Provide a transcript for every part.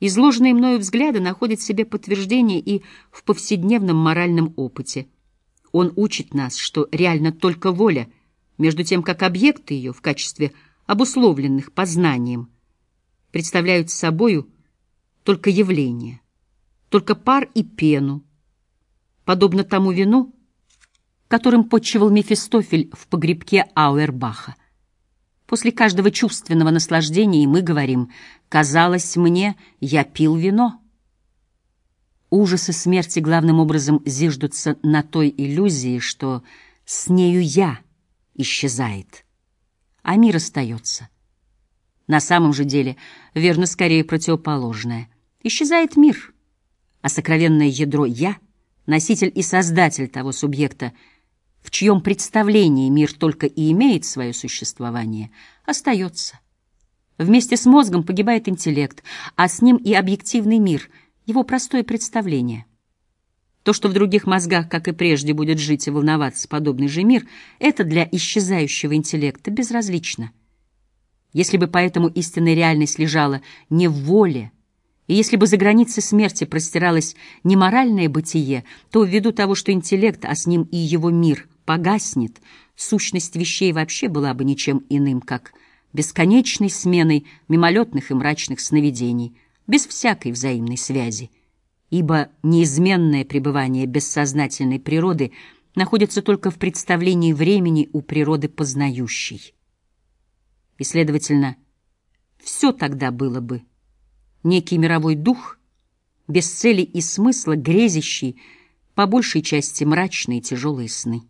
Изложенные мною взгляды находят себе подтверждение и в повседневном моральном опыте. Он учит нас, что реально только воля, между тем как объекты ее в качестве обусловленных познанием представляют собою только явление, только пар и пену, подобно тому вину, которым подчевал Мефистофель в погребке Ауэрбаха. После каждого чувственного наслаждения мы говорим «казалось мне, я пил вино». Ужасы смерти главным образом зиждутся на той иллюзии, что с нею «я» исчезает, а мир остается. На самом же деле верно скорее противоположное. Исчезает мир, а сокровенное ядро «я», носитель и создатель того субъекта, в чьем представлении мир только и имеет свое существование, остается. Вместе с мозгом погибает интеллект, а с ним и объективный мир, его простое представление. То, что в других мозгах, как и прежде, будет жить и волноваться подобный же мир, это для исчезающего интеллекта безразлично. Если бы поэтому истинная реальность лежала не в воле, и если бы за границей смерти простиралось не моральное бытие, то ввиду того, что интеллект, а с ним и его мир, погаснет, сущность вещей вообще была бы ничем иным, как бесконечной сменой мимолетных и мрачных сновидений, без всякой взаимной связи. Ибо неизменное пребывание бессознательной природы находится только в представлении времени у природы познающей. И, следовательно, все тогда было бы некий мировой дух, без цели и смысла, грезящий, по большей части мрачные тяжелые сны.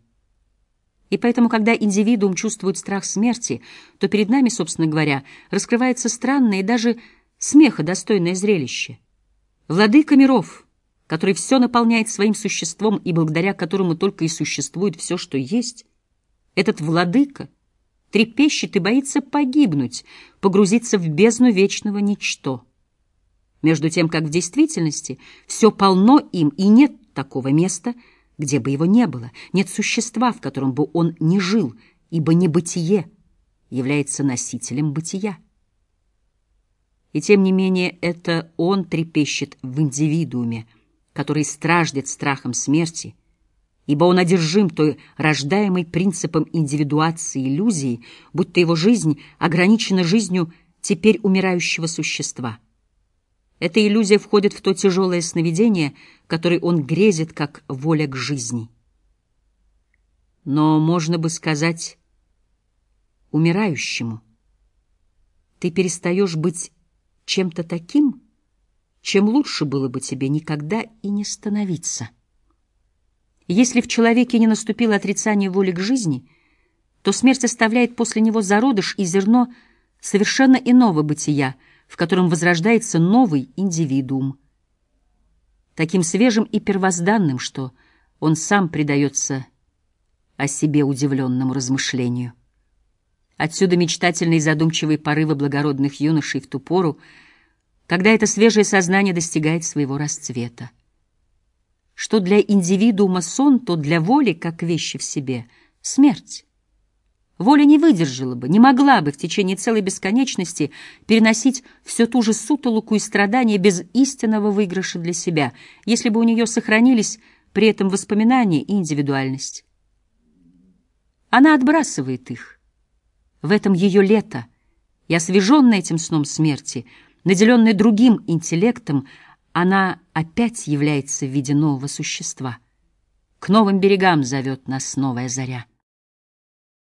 И поэтому, когда индивидуум чувствует страх смерти, то перед нами, собственно говоря, раскрывается странное и даже смеходостойное зрелище. Владыка миров, который все наполняет своим существом и благодаря которому только и существует все, что есть, этот владыка трепещет и боится погибнуть, погрузиться в бездну вечного ничто между тем как в действительности все полно им, и нет такого места, где бы его не было, нет существа, в котором бы он не жил, ибо небытие является носителем бытия. И тем не менее это он трепещет в индивидууме, который страждет страхом смерти, ибо он одержим той рождаемой принципом индивидуации иллюзии, будто его жизнь ограничена жизнью теперь умирающего существа — эта иллюзия входит в то тяжелое сновидение, которое он грезит как воля к жизни. Но можно бы сказать умирающему, ты перестаешь быть чем-то таким, чем лучше было бы тебе никогда и не становиться. Если в человеке не наступило отрицание воли к жизни, то смерть оставляет после него зародыш и зерно совершенно иного бытия — в котором возрождается новый индивидуум. Таким свежим и первозданным, что он сам предается о себе удивленному размышлению. Отсюда мечтательные и задумчивые порывы благородных юношей в ту пору, когда это свежее сознание достигает своего расцвета. Что для индивидуума сон, то для воли, как вещи в себе, смерть. Воля не выдержала бы, не могла бы в течение целой бесконечности переносить всю ту же сутолоку и страдания без истинного выигрыша для себя, если бы у нее сохранились при этом воспоминания и индивидуальность. Она отбрасывает их. В этом ее лето, и освеженная этим сном смерти, наделенная другим интеллектом, она опять является в виде нового существа. К новым берегам зовет нас новая заря.